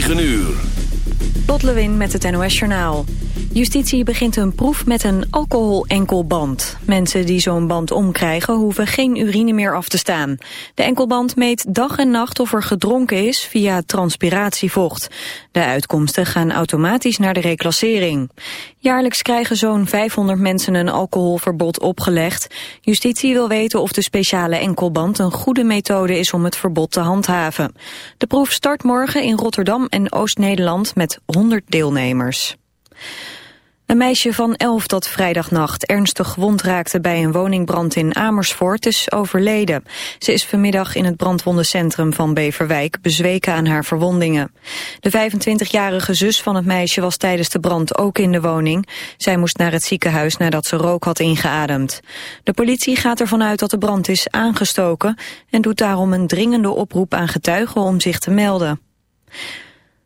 9 uur. Lot Lewin met het NOS Journaal. Justitie begint een proef met een alcohol-enkelband. Mensen die zo'n band omkrijgen hoeven geen urine meer af te staan. De enkelband meet dag en nacht of er gedronken is via transpiratievocht. De uitkomsten gaan automatisch naar de reclassering. Jaarlijks krijgen zo'n 500 mensen een alcoholverbod opgelegd. Justitie wil weten of de speciale enkelband een goede methode is om het verbod te handhaven. De proef start morgen in Rotterdam en Oost-Nederland met 100 deelnemers. Een meisje van elf dat vrijdagnacht ernstig gewond raakte bij een woningbrand in Amersfoort is overleden. Ze is vanmiddag in het brandwondencentrum van Beverwijk bezweken aan haar verwondingen. De 25-jarige zus van het meisje was tijdens de brand ook in de woning. Zij moest naar het ziekenhuis nadat ze rook had ingeademd. De politie gaat ervan uit dat de brand is aangestoken en doet daarom een dringende oproep aan getuigen om zich te melden.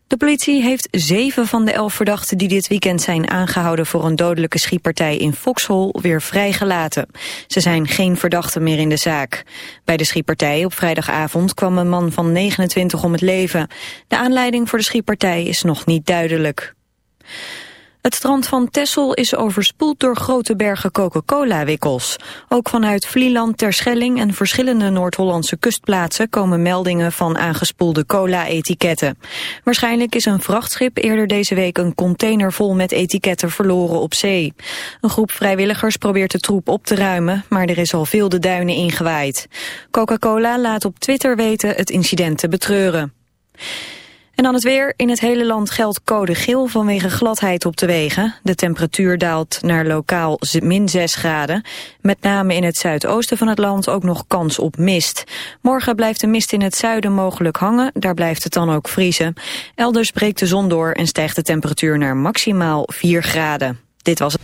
De politie heeft zeven van de elf verdachten die dit weekend zijn aangehouden voor een dodelijke schietpartij in Foxhol weer vrijgelaten. Ze zijn geen verdachten meer in de zaak. Bij de schietpartij op vrijdagavond kwam een man van 29 om het leven. De aanleiding voor de schietpartij is nog niet duidelijk. Het strand van Texel is overspoeld door grote bergen Coca-Cola-wikkels. Ook vanuit Vlieland, Terschelling en verschillende Noord-Hollandse kustplaatsen komen meldingen van aangespoelde cola-etiketten. Waarschijnlijk is een vrachtschip eerder deze week een container vol met etiketten verloren op zee. Een groep vrijwilligers probeert de troep op te ruimen, maar er is al veel de duinen ingewaaid. Coca-Cola laat op Twitter weten het incident te betreuren. En dan het weer. In het hele land geldt code geel vanwege gladheid op de wegen. De temperatuur daalt naar lokaal min 6 graden. Met name in het zuidoosten van het land ook nog kans op mist. Morgen blijft de mist in het zuiden mogelijk hangen. Daar blijft het dan ook vriezen. Elders breekt de zon door en stijgt de temperatuur naar maximaal 4 graden. Dit was het.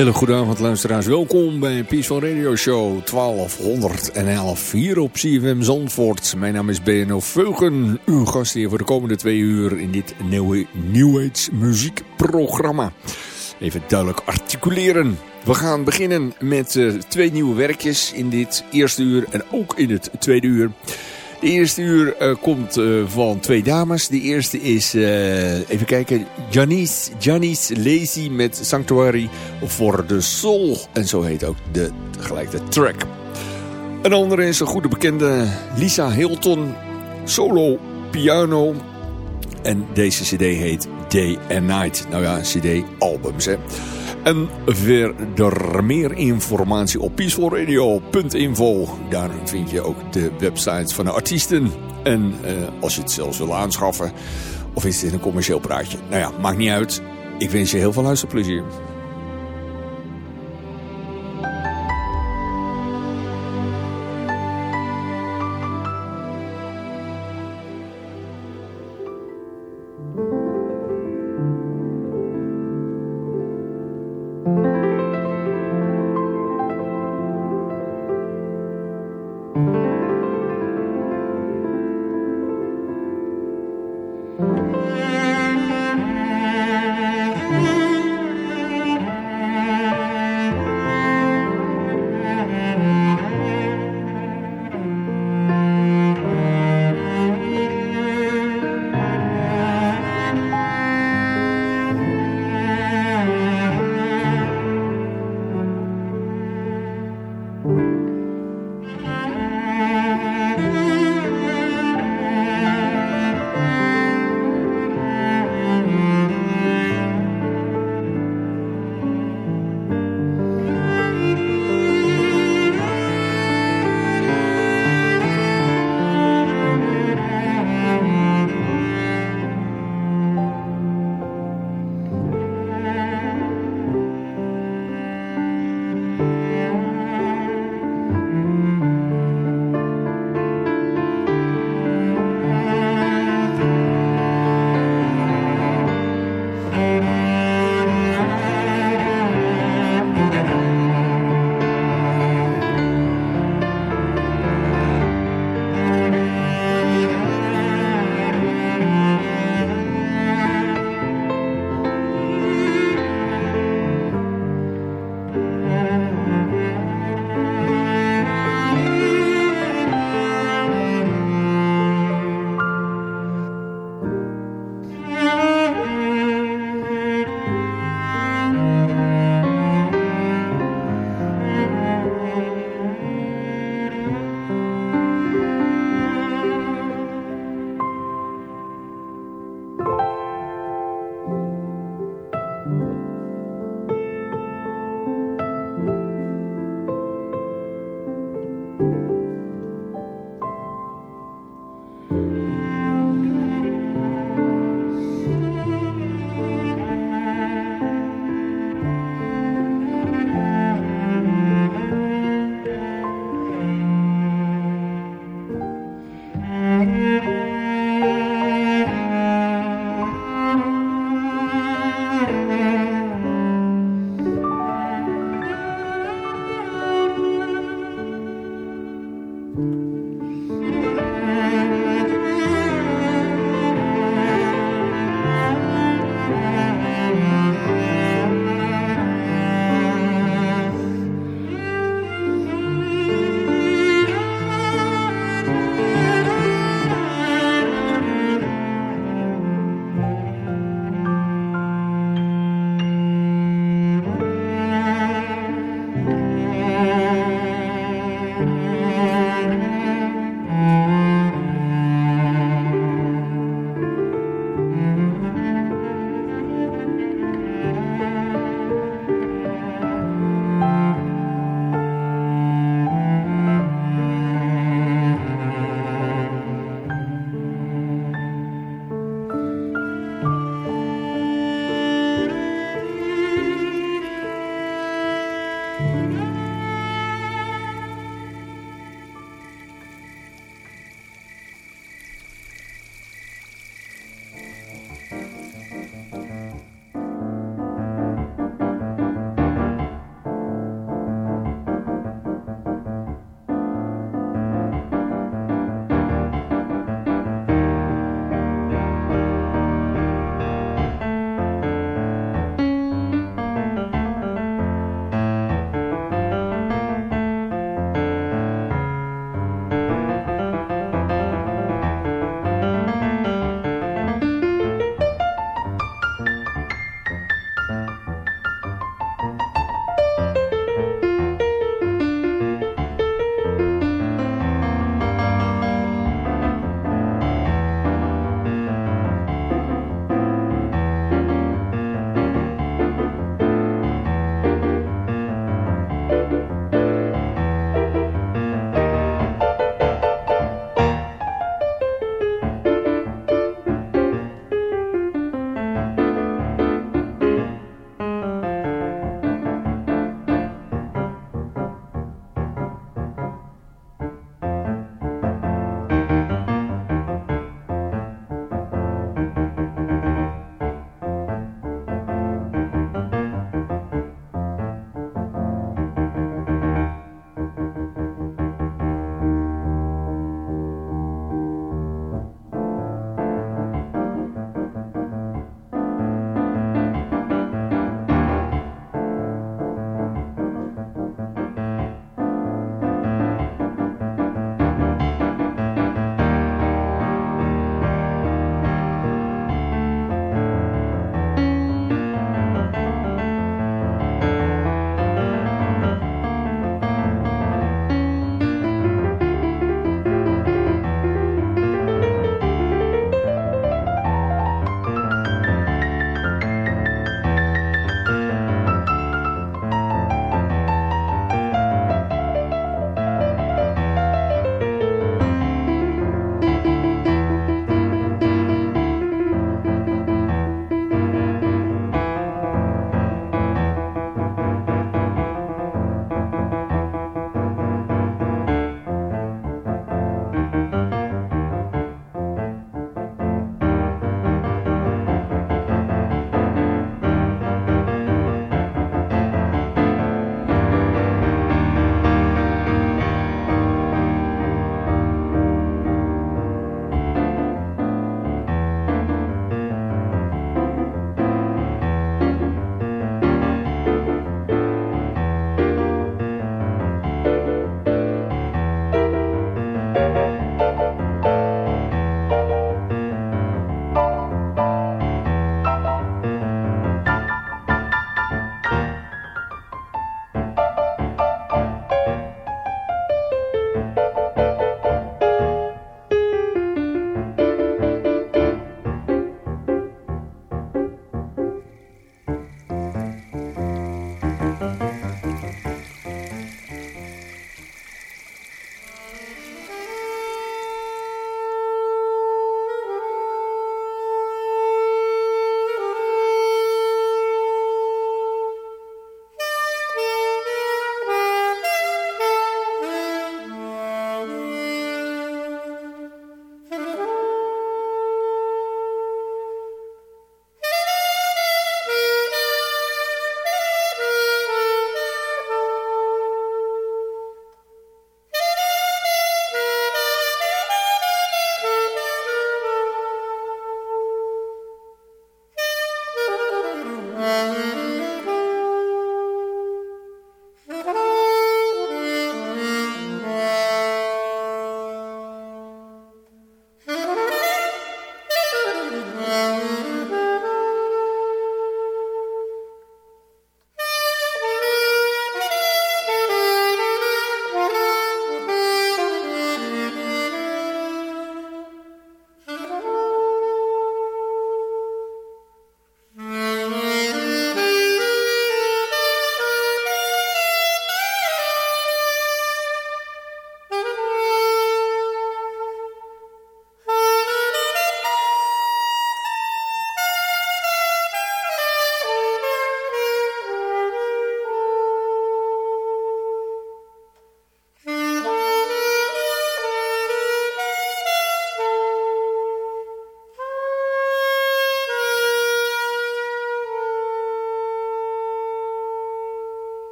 Hele goede luisteraars, welkom bij Peaceful Radio Show 1211 hier op CFM Zandvoort. Mijn naam is BNO Veugen, uw gast hier voor de komende twee uur in dit nieuwe New Age muziekprogramma. Even duidelijk articuleren. We gaan beginnen met uh, twee nieuwe werkjes in dit eerste uur en ook in het tweede uur. De eerste uur uh, komt uh, van twee dames. De eerste is, uh, even kijken, Janice, Janice Lazy met Sanctuary voor de Soul. En zo heet ook de, gelijk de track. Een andere is een goede bekende Lisa Hilton, solo piano. En deze cd heet Day and Night. Nou ja, cd-albums hè. En verder meer informatie op peacefulradio.info. Daar vind je ook de websites van de artiesten. En uh, als je het zelfs wil aanschaffen. Of is dit een commercieel praatje? Nou ja, maakt niet uit. Ik wens je heel veel luisterplezier.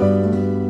Música